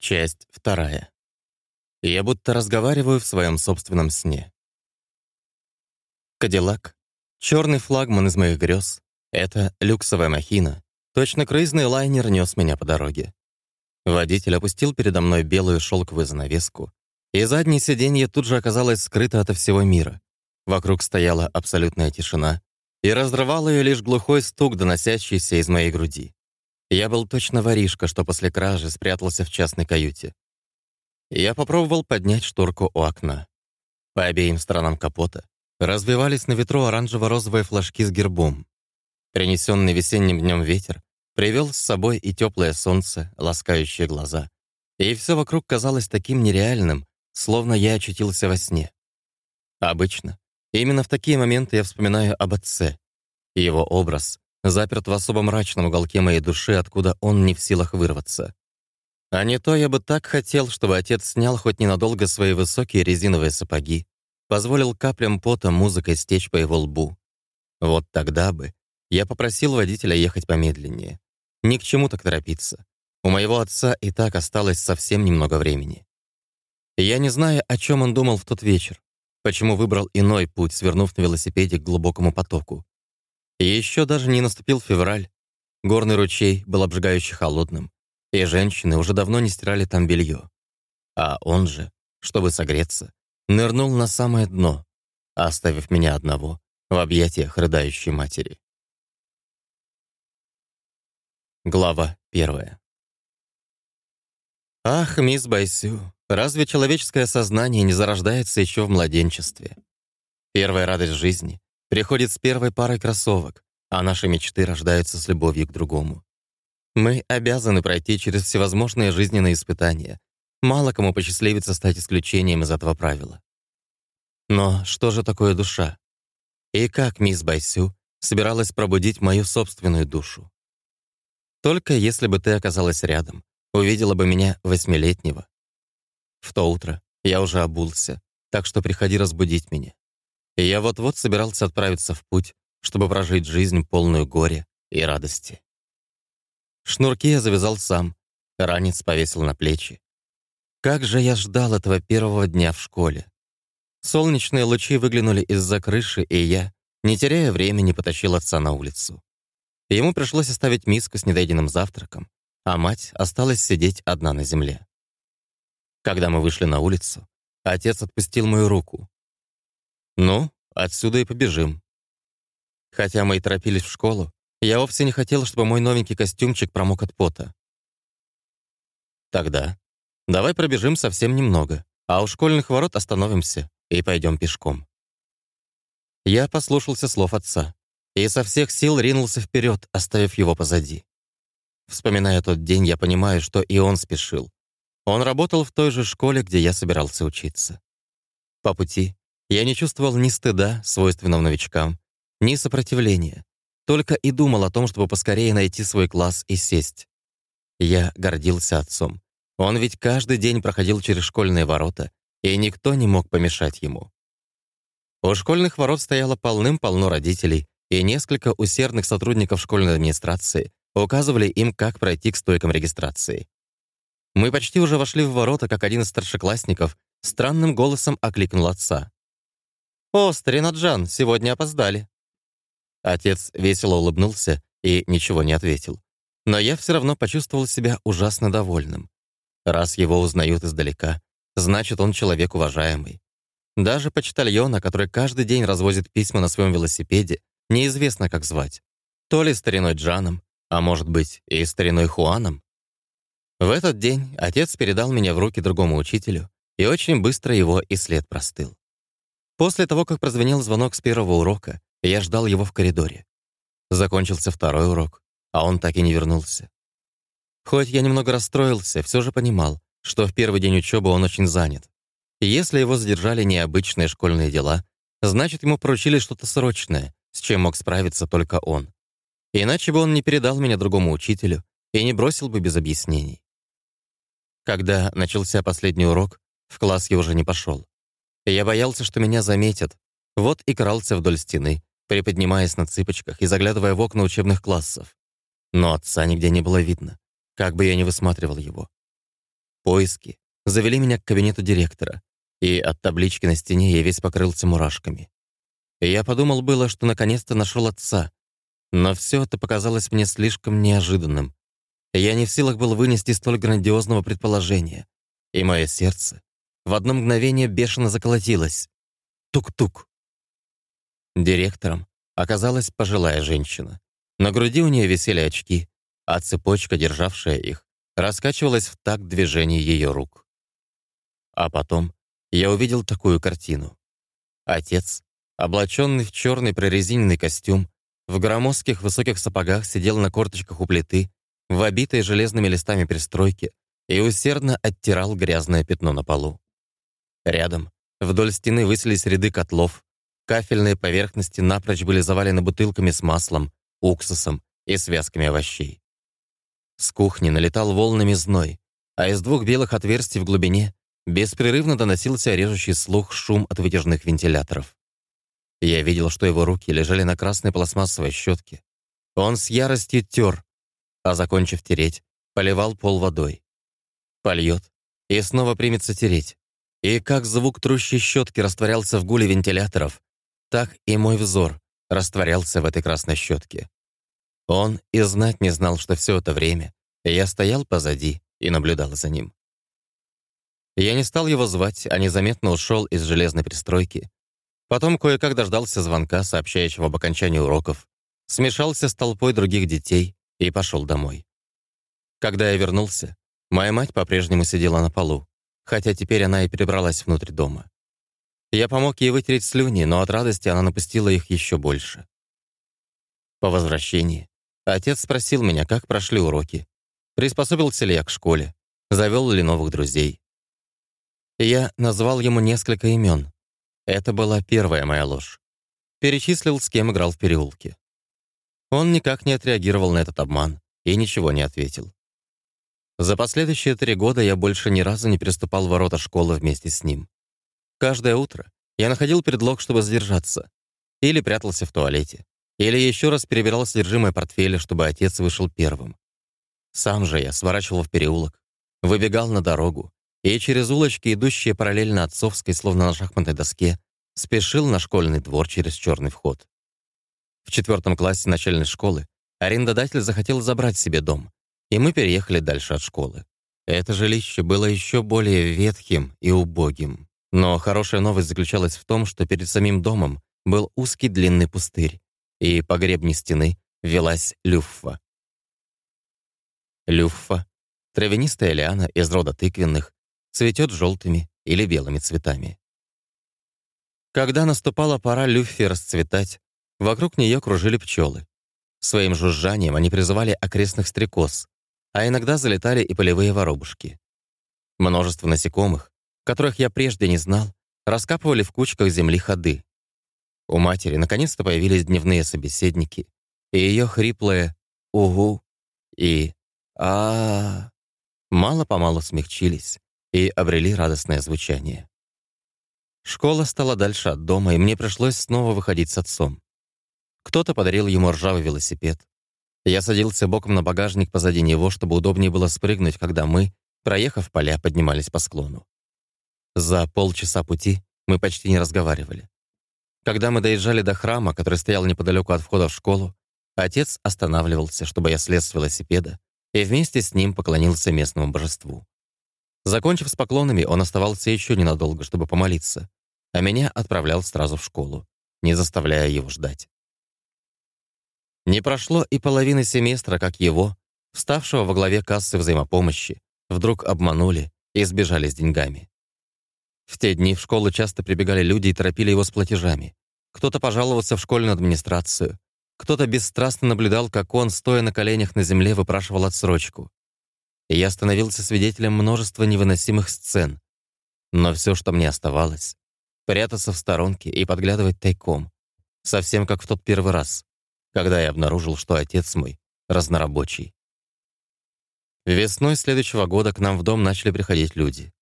Часть вторая. Я будто разговариваю в своем собственном сне. Кадиллак, черный флагман из моих грез, это люксовая махина. Точно круизный лайнер нес меня по дороге. Водитель опустил передо мной белую шелковую занавеску, и заднее сиденье тут же оказалось скрыто ото всего мира. Вокруг стояла абсолютная тишина, и разрывал ее лишь глухой стук, доносящийся из моей груди. Я был точно воришка, что после кражи спрятался в частной каюте. Я попробовал поднять шторку у окна. По обеим сторонам капота развивались на ветру оранжево-розовые флажки с гербом. Принесенный весенним днем ветер привел с собой и теплое солнце, ласкающее глаза. И все вокруг казалось таким нереальным, словно я очутился во сне. Обычно, именно в такие моменты я вспоминаю об отце. Его образ заперт в особо мрачном уголке моей души, откуда он не в силах вырваться. А не то я бы так хотел, чтобы отец снял хоть ненадолго свои высокие резиновые сапоги, позволил каплям пота музыкой стечь по его лбу. Вот тогда бы я попросил водителя ехать помедленнее. Ни к чему так торопиться. У моего отца и так осталось совсем немного времени. Я не знаю, о чем он думал в тот вечер, почему выбрал иной путь, свернув на велосипеде к глубокому потоку. Еще даже не наступил февраль. Горный ручей был обжигающе холодным, и женщины уже давно не стирали там белье. А он же, чтобы согреться, нырнул на самое дно, оставив меня одного в объятиях рыдающей матери. Глава первая. Ах, мисс Байсю, разве человеческое сознание не зарождается еще в младенчестве? Первая радость жизни приходит с первой парой кроссовок, а наши мечты рождаются с любовью к другому. Мы обязаны пройти через всевозможные жизненные испытания. Мало кому посчастливится стать исключением из этого правила. Но что же такое душа? И как мисс Байсю собиралась пробудить мою собственную душу? Только если бы ты оказалась рядом, увидела бы меня восьмилетнего. В то утро я уже обулся, так что приходи разбудить меня. Я вот-вот собирался отправиться в путь, чтобы прожить жизнь полную горя и радости. Шнурки я завязал сам, ранец повесил на плечи. Как же я ждал этого первого дня в школе. Солнечные лучи выглянули из-за крыши, и я, не теряя времени, потащил отца на улицу. Ему пришлось оставить миску с недоеденным завтраком, а мать осталась сидеть одна на земле. Когда мы вышли на улицу, отец отпустил мою руку. «Ну, отсюда и побежим». Хотя мы и торопились в школу, я вовсе не хотел, чтобы мой новенький костюмчик промок от пота. Тогда давай пробежим совсем немного, а у школьных ворот остановимся и пойдем пешком. Я послушался слов отца и со всех сил ринулся вперед, оставив его позади. Вспоминая тот день, я понимаю, что и он спешил. Он работал в той же школе, где я собирался учиться. По пути я не чувствовал ни стыда, свойственного новичкам, ни сопротивления. Только и думал о том, чтобы поскорее найти свой класс и сесть. Я гордился отцом. Он ведь каждый день проходил через школьные ворота, и никто не мог помешать ему. У школьных ворот стояло полным-полно родителей, и несколько усердных сотрудников школьной администрации указывали им, как пройти к стойкам регистрации. Мы почти уже вошли в ворота, как один из старшеклассников странным голосом окликнул отца. «О, старина Джан, сегодня опоздали». Отец весело улыбнулся и ничего не ответил. Но я все равно почувствовал себя ужасно довольным. Раз его узнают издалека, значит, он человек уважаемый. Даже почтальона, который каждый день развозит письма на своем велосипеде, неизвестно, как звать. То ли стариной Джаном, а может быть, и стариной Хуаном. В этот день отец передал меня в руки другому учителю, и очень быстро его и след простыл. После того, как прозвенел звонок с первого урока, я ждал его в коридоре. Закончился второй урок, а он так и не вернулся. Хоть я немного расстроился, все же понимал, что в первый день учебы он очень занят. И если его задержали необычные школьные дела, значит, ему поручили что-то срочное, с чем мог справиться только он. Иначе бы он не передал меня другому учителю и не бросил бы без объяснений. Когда начался последний урок, в класс я уже не пошел. Я боялся, что меня заметят. Вот и крался вдоль стены, приподнимаясь на цыпочках и заглядывая в окна учебных классов. Но отца нигде не было видно, как бы я ни высматривал его. Поиски завели меня к кабинету директора, и от таблички на стене я весь покрылся мурашками. я подумал было, что наконец-то нашел отца, но все это показалось мне слишком неожиданным. Я не в силах был вынести столь грандиозного предположения, и мое сердце в одно мгновение бешено заколотилось. Тук-тук. Директором оказалась пожилая женщина. На груди у нее висели очки, а цепочка, державшая их, раскачивалась в такт движений ее рук. А потом я увидел такую картину. Отец, облаченный в черный прорезиненный костюм, в громоздких высоких сапогах сидел на корточках у плиты, в обитой железными листами пристройки и усердно оттирал грязное пятно на полу. Рядом, вдоль стены высились ряды котлов, кафельные поверхности напрочь были завалены бутылками с маслом, уксусом и связками овощей. С кухни налетал волнами зной, а из двух белых отверстий в глубине беспрерывно доносился режущий слух шум от вытяжных вентиляторов. Я видел, что его руки лежали на красной пластмассовой щетке. Он с яростью тер, а, закончив тереть, поливал пол водой. Польет и снова примется тереть. И как звук трущей щетки растворялся в гуле вентиляторов, так и мой взор растворялся в этой красной щетке. Он и знать не знал, что все это время я стоял позади и наблюдал за ним. Я не стал его звать, а незаметно ушел из железной пристройки. Потом кое-как дождался звонка, сообщающего об окончании уроков, смешался с толпой других детей и пошел домой. Когда я вернулся, моя мать по-прежнему сидела на полу, хотя теперь она и перебралась внутрь дома. Я помог ей вытереть слюни, но от радости она напустила их еще больше. По возвращении Отец спросил меня, как прошли уроки, приспособился ли я к школе, завел ли новых друзей. Я назвал ему несколько имен. Это была первая моя ложь. Перечислил, с кем играл в переулке. Он никак не отреагировал на этот обман и ничего не ответил. За последующие три года я больше ни разу не переступал ворота школы вместе с ним. Каждое утро я находил предлог, чтобы задержаться. Или прятался в туалете. Или еще раз перебирал содержимое портфеля, чтобы отец вышел первым. Сам же я сворачивал в переулок, выбегал на дорогу и через улочки, идущие параллельно отцовской, словно на шахматной доске, спешил на школьный двор через черный вход. В четвертом классе начальной школы арендодатель захотел забрать себе дом, и мы переехали дальше от школы. Это жилище было еще более ветхим и убогим. Но хорошая новость заключалась в том, что перед самим домом был узкий длинный пустырь, и по гребне стены велась люффа. Люффа — травянистая лиана из рода тыквенных, цветет желтыми или белыми цветами. Когда наступала пора люффе расцветать, вокруг нее кружили пчелы. Своим жужжанием они призывали окрестных стрекоз, а иногда залетали и полевые воробушки. Множество насекомых, которых я прежде не знал, раскапывали в кучках земли ходы, у матери наконец-то появились дневные собеседники, и ее хриплое «Угу» и а, мало-помалу смягчились и обрели радостное звучание. Школа стала дальше от дома, и мне пришлось снова выходить с отцом. Кто-то подарил ему ржавый велосипед. Я садился боком на багажник позади него, чтобы удобнее было спрыгнуть, когда мы, проехав поля, поднимались по склону. За полчаса пути мы почти не разговаривали. Когда мы доезжали до храма, который стоял неподалеку от входа в школу, отец останавливался, чтобы я слез с велосипеда, и вместе с ним поклонился местному божеству. Закончив с поклонами, он оставался еще ненадолго, чтобы помолиться, а меня отправлял сразу в школу, не заставляя его ждать. Не прошло и половины семестра, как его, вставшего во главе кассы взаимопомощи, вдруг обманули и сбежали с деньгами. В те дни в школу часто прибегали люди и торопили его с платежами. Кто-то пожаловался в школьную администрацию. Кто-то бесстрастно наблюдал, как он, стоя на коленях на земле, выпрашивал отсрочку. И я становился свидетелем множества невыносимых сцен. Но все, что мне оставалось, прятаться в сторонке и подглядывать тайком. Совсем как в тот первый раз, когда я обнаружил, что отец мой разнорабочий. Весной следующего года к нам в дом начали приходить люди.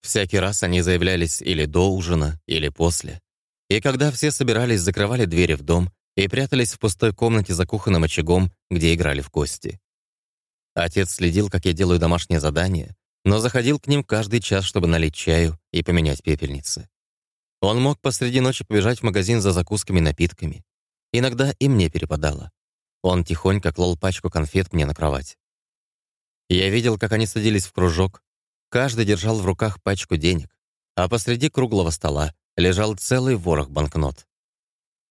Всякий раз они заявлялись или до ужина, или после. И когда все собирались, закрывали двери в дом и прятались в пустой комнате за кухонным очагом, где играли в кости. Отец следил, как я делаю домашнее задание, но заходил к ним каждый час, чтобы налить чаю и поменять пепельницы. Он мог посреди ночи побежать в магазин за закусками и напитками. Иногда и мне перепадало. Он тихонько клал пачку конфет мне на кровать. Я видел, как они садились в кружок. Каждый держал в руках пачку денег, а посреди круглого стола лежал целый ворох банкнот.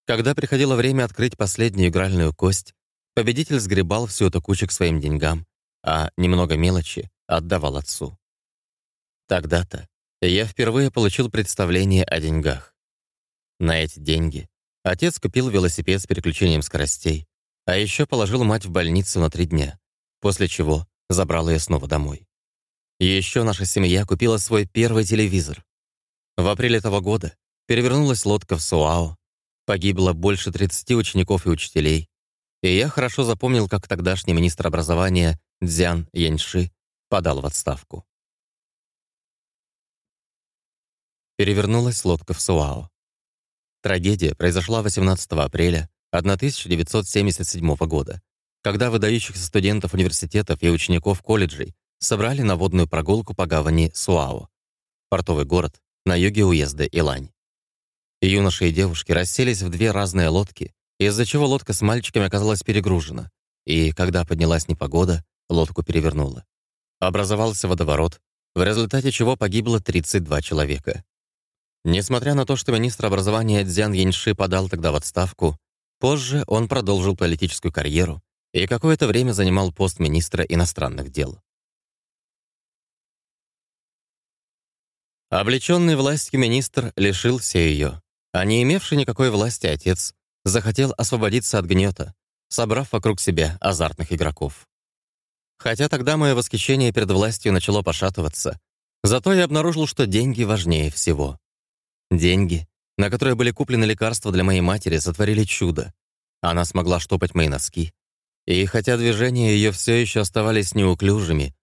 Когда приходило время открыть последнюю игральную кость, победитель сгребал всю эту кучу к своим деньгам, а немного мелочи отдавал отцу. Тогда-то я впервые получил представление о деньгах. На эти деньги отец купил велосипед с переключением скоростей, а еще положил мать в больницу на три дня, после чего забрал ее снова домой. Еще наша семья купила свой первый телевизор. В апреле того года перевернулась лодка в Суао, погибло больше 30 учеников и учителей, и я хорошо запомнил, как тогдашний министр образования Дзян Яньши подал в отставку. Перевернулась лодка в Суао. Трагедия произошла 18 апреля 1977 года, когда выдающихся студентов университетов и учеников колледжей собрали на водную прогулку по гавани Суао, портовый город на юге уезда Илань. Юноши и девушки расселись в две разные лодки, из-за чего лодка с мальчиками оказалась перегружена, и, когда поднялась непогода, лодку перевернула. Образовался водоворот, в результате чего погибло 32 человека. Несмотря на то, что министр образования Дзян Яньши подал тогда в отставку, позже он продолжил политическую карьеру и какое-то время занимал пост министра иностранных дел. Облеченный властью министр лишился ее, а не имевший никакой власти отец захотел освободиться от гнета, собрав вокруг себя азартных игроков. Хотя тогда мое восхищение перед властью начало пошатываться, зато я обнаружил, что деньги важнее всего. Деньги, на которые были куплены лекарства для моей матери, сотворили чудо. Она смогла штопать мои носки. И хотя движения ее все еще оставались неуклюжими,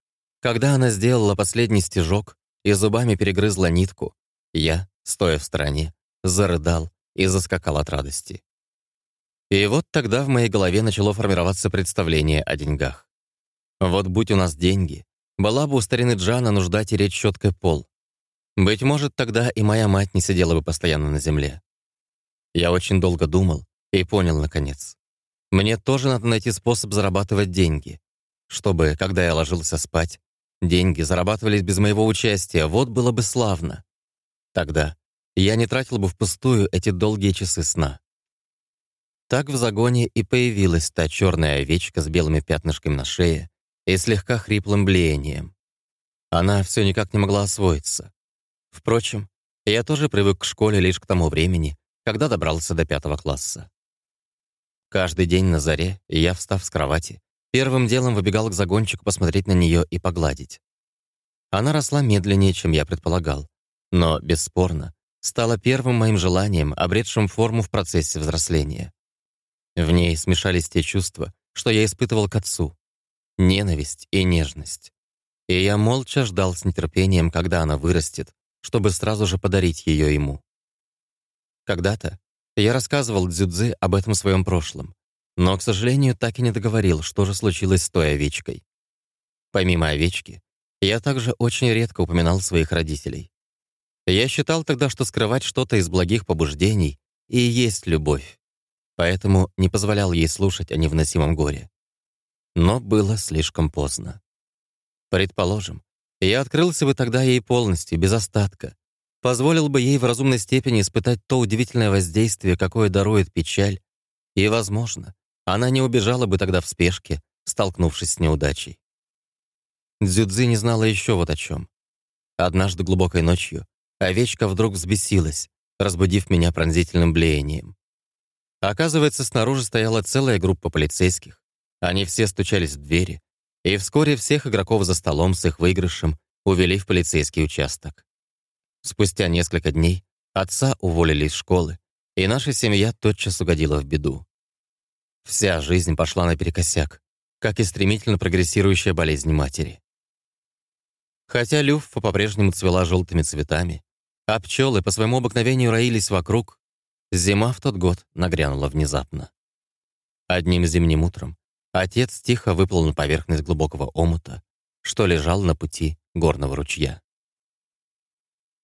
когда она сделала последний стежок и зубами перегрызла нитку, я, стоя в стороне, зарыдал и заскакал от радости. И вот тогда в моей голове начало формироваться представление о деньгах. Вот будь у нас деньги, была бы у старины Джана нужда тереть щеткой пол. Быть может, тогда и моя мать не сидела бы постоянно на земле. Я очень долго думал и понял, наконец. Мне тоже надо найти способ зарабатывать деньги, чтобы, когда я ложился спать, деньги зарабатывались без моего участия, вот было бы славно. Тогда я не тратил бы впустую эти долгие часы сна. Так в загоне и появилась та черная овечка с белыми пятнышками на шее, и слегка хриплым блеянием. Она все никак не могла освоиться. Впрочем, я тоже привык к школе лишь к тому времени, когда добрался до пятого класса. Каждый день на заре я, встав с кровати, первым делом выбегал к загончику посмотреть на нее и погладить. Она росла медленнее, чем я предполагал, но, бесспорно, стала первым моим желанием, обретшим форму в процессе взросления. В ней смешались те чувства, что я испытывал к отцу, ненависть и нежность. И я молча ждал с нетерпением, когда она вырастет, чтобы сразу же подарить ее ему. Когда-то я рассказывал Дзюдзи об этом своем прошлом, но, к сожалению, так и не договорил, что же случилось с той овечкой. Помимо овечки, я также очень редко упоминал своих родителей. Я считал тогда, что скрывать что-то из благих побуждений и есть любовь, поэтому не позволял ей слушать о невыносимом горе. Но было слишком поздно. Предположим, я открылся бы тогда ей полностью, без остатка, позволил бы ей в разумной степени испытать то удивительное воздействие, какое дарует печаль, и, возможно, она не убежала бы тогда в спешке, столкнувшись с неудачей. Дзюдзи не знала еще вот о чем. Однажды глубокой ночью овечка вдруг взбесилась, разбудив меня пронзительным блеянием. Оказывается, снаружи стояла целая группа полицейских, они все стучались в двери, и вскоре всех игроков за столом с их выигрышем увели в полицейский участок. Спустя несколько дней отца уволили из школы, и наша семья тотчас угодила в беду. Вся жизнь пошла наперекосяк, как и стремительно прогрессирующая болезнь матери. Хотя люфа по-прежнему цвела желтыми цветами, а пчелы по своему обыкновению роились вокруг, зима в тот год нагрянула внезапно. Одним зимним утром Отец тихо выплыл на поверхность глубокого омута, что лежал на пути горного ручья.